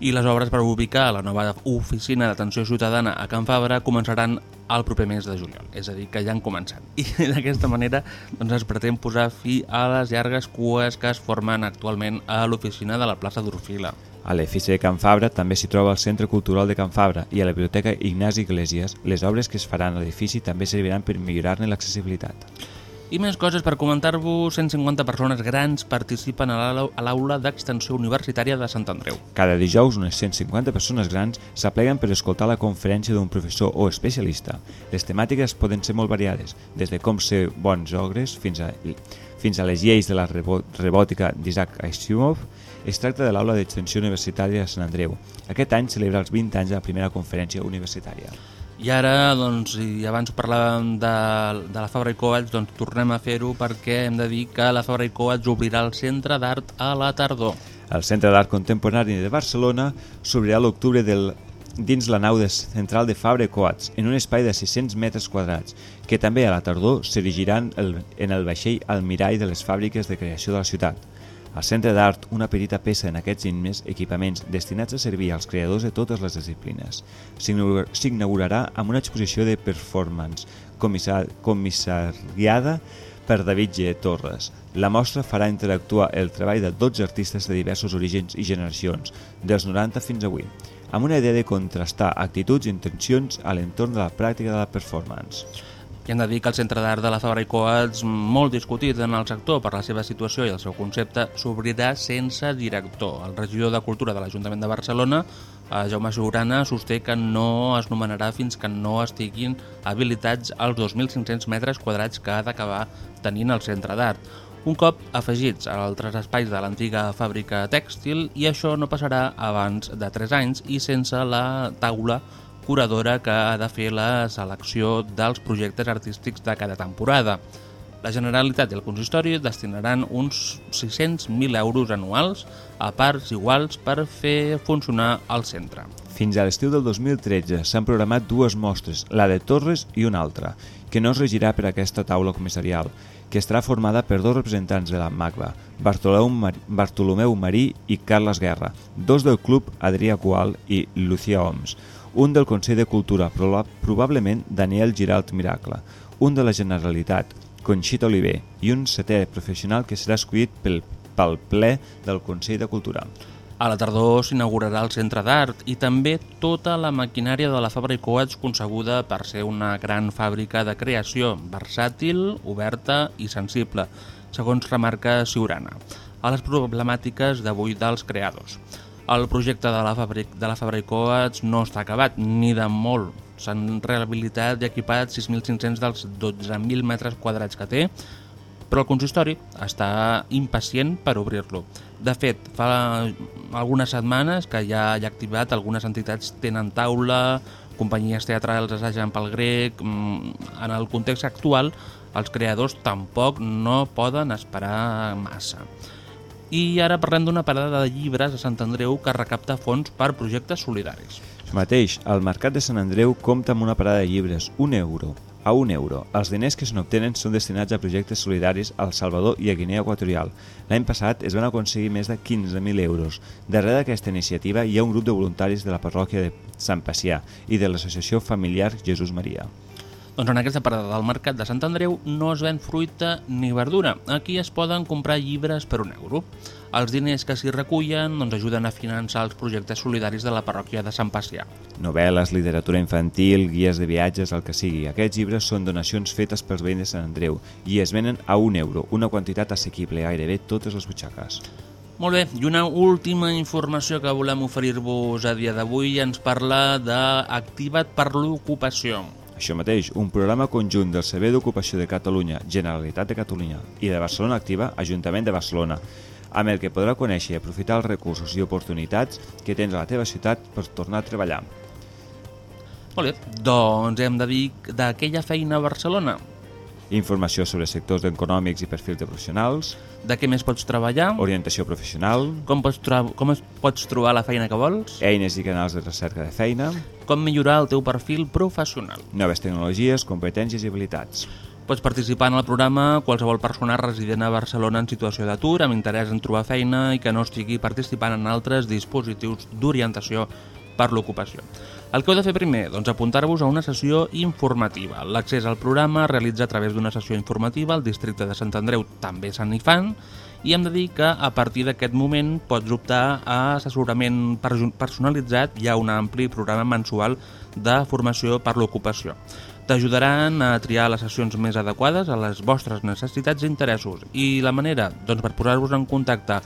I les obres per ubicar la nova oficina d'atenció ciutadana a Can Fabra començaran el proper mes de juliol, és a dir, que ja han començat. [LAUGHS] I d'aquesta manera doncs, es pretén posar fi a les llargues cues que es formen actualment a l'oficina de la plaça d'Orfila. A l'edifici de Can Fabra també s'hi troba el Centre Cultural de Can Fabra i a la Biblioteca Ignasi Iglesias les obres que es faran a l'edifici també serviran per millorar-ne l'accessibilitat. I més coses per comentar-vos, 150 persones grans participen a l'au- a l'aula d'extensió universitària de Sant Andreu. Cada dijous, unes 150 persones grans s'apleguen per escoltar la conferència d'un professor o especialista. Les temàtiques poden ser molt variades, des de com ser bons ogres fins a, fins a les lleis de la robòtica d'Isaac Asimov. Es tracta de l'aula d'extensió universitària de Sant Andreu. Aquest any celebra els 20 anys de la primera conferència universitària. I ara, doncs, i abans parlàvem de, de la Fabra i Coats, doncs tornem a fer-ho perquè hem de dir que la Fabra i Coats obrirà el Centre d'Art a la tardor. El Centre d'Art Contemporani de Barcelona s'obrirà l'octubre del dins la nau de central de Fabra i Coats, en un espai de 600 metres quadrats, que també a la tardor s'erigiran en el vaixell al mirall de les fàbriques de creació de la ciutat. Al Centre d'Art, una petita peça en aquests imnes equipaments destinats a servir als creadors de totes les disciplines. S'inaugur- S'inaugurarà amb una exposició de performance comissar comissariada per David G. Torres. La mostra farà interactuar el treball de 12 artistes de diversos orígens i generacions, dels 90 fins avui, amb una idea de contrastar actituds i intencions a l'entorn de la pràctica de la performance. I hem de dir que el Centre d'Art de la Fabra i Coats, molt discutit en el sector per la seva situació i el seu concepte, s'obrirà sense director. El regidor de Cultura de l'Ajuntament de Barcelona, eh, Jaume Segurana, sosté que no es nomenarà fins que no estiguin habilitats els 2.500 metres quadrats que ha d'acabar tenint el Centre d'Art. Un cop afegits a altres espais de l'antiga fàbrica tèxtil i això no passarà abans de 3 anys i sense la taula curadora que ha de fer la selecció dels projectes artístics de cada temporada. La Generalitat i el Consistori destinaran uns 600.000 euros anuals a parts iguals per fer funcionar el centre. Fins a l'estiu del 2013 s'han programat dues mostres, la de Torres i una altra, que no es regirà per aquesta taula comissarial, que estarà formada per dos representants de la MACBA, Bartolomeu, Mar Bartolomeu Marí i Carles Guerra, dos del club Adrià Gual i Lucía Oms, un del Consell de Cultura, proba probablement Daniel Giralt Miracle, un de la Generalitat, Conxita Oliver, i un setè professional que serà escollit pel, pel ple del Consell de Cultura. A la tardor s'inaugurarà el Centre d'Art i també tota la maquinària de la Fabra i Coats concebuda per ser una gran fàbrica de creació, versàtil, oberta i sensible, segons remarca Siurana, a les problemàtiques d'avui dels creadors. El projecte de la, fàbric, de la Fabra i Coats no està acabat, ni de molt. S'han rehabilitat i equipat 6.500 dels 12.000 metres quadrats que té, però el consistori està impacient per obrir-lo. De fet, fa algunes setmanes que ja hi ha activat, algunes entitats tenen taula, companyies teatrals assagen pel grec... mm, En el context actual, els creadors tampoc no poden esperar massa. I ara parlem d'una parada de llibres a Sant Andreu que recapta fons per projectes solidaris. Això mateix, el Mercat de Sant Andreu compta amb una parada de llibres, un euro, a un euro. Els diners que se n'obtenen són destinats a projectes solidaris al Salvador i a Guinea Equatorial. L'any passat es van aconseguir més de 15.000 euros. Darrere d'aquesta iniciativa hi ha un grup de voluntaris de la parròquia de Sant Pacià i de l'associació familiar Jesús Maria. Doncs en aquesta parada del Mercat de Sant Andreu no es ven fruita ni verdura. Aquí es poden comprar llibres per un euro. Els diners que s'hi recullen doncs, ajuden a finançar els projectes solidaris de la parròquia de Sant Pacià. Novel·les, literatura infantil, guies de viatges, el que sigui. Aquests llibres són donacions fetes pels veïns de Sant Andreu i es venen a un euro, una quantitat assequible a gairebé totes les butxaques. Molt bé, i una última informació que volem oferir-vos a dia d'avui ens parla d'Activa't per l'ocupació. Això mateix, un programa conjunt del Servei d'Ocupació de Catalunya, Generalitat de Catalunya i de Barcelona Activa, Ajuntament de Barcelona, amb el que podrà conèixer i aprofitar els recursos i oportunitats que tens a la teva ciutat per tornar a treballar. Molt bé, doncs hem de dir d'aquella feina a Barcelona. Informació sobre sectors econòmics i perfils de professionals, De què més pots treballar? orientació professional, Com pots, com es pots trobar la feina que vols? eines i canals de recerca de feina, Com millorar el teu perfil professional? noves tecnologies, competències i habilitats. Pots participar en el programa qualsevol persona resident a Barcelona en situació d'atur, amb interès en trobar feina i que no estigui participant en altres dispositius d'orientació per l'ocupació. El que heu de fer primer? Doncs apuntar-vos a una sessió informativa. L'accés al programa es realitza a través d'una sessió informativa al districte de Sant Andreu, també se n'hi fan, i hem de dir que a partir d'aquest moment pots optar a assessorament perso- personalitzat i a un ampli programa mensual de formació per l'ocupació. T'ajudaran a triar les sessions més adequades a les vostres necessitats i interessos. I la manera? Doncs per posar-vos en contacte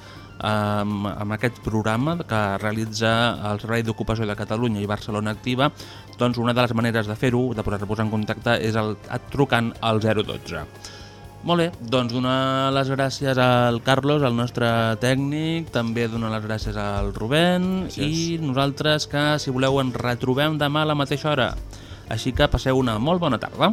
amb, amb aquest programa que realitza el Servei d'Ocupació de Catalunya i Barcelona Activa, doncs una de les maneres de fer-ho, de posar-vos en contacte, és el, trucant al 012. Molt bé, doncs donar les gràcies al Carlos, el nostre tècnic, també donar les gràcies al Rubén Gràcies. i nosaltres que, si voleu, ens retrobem demà a la mateixa hora. Així que passeu una molt bona tarda.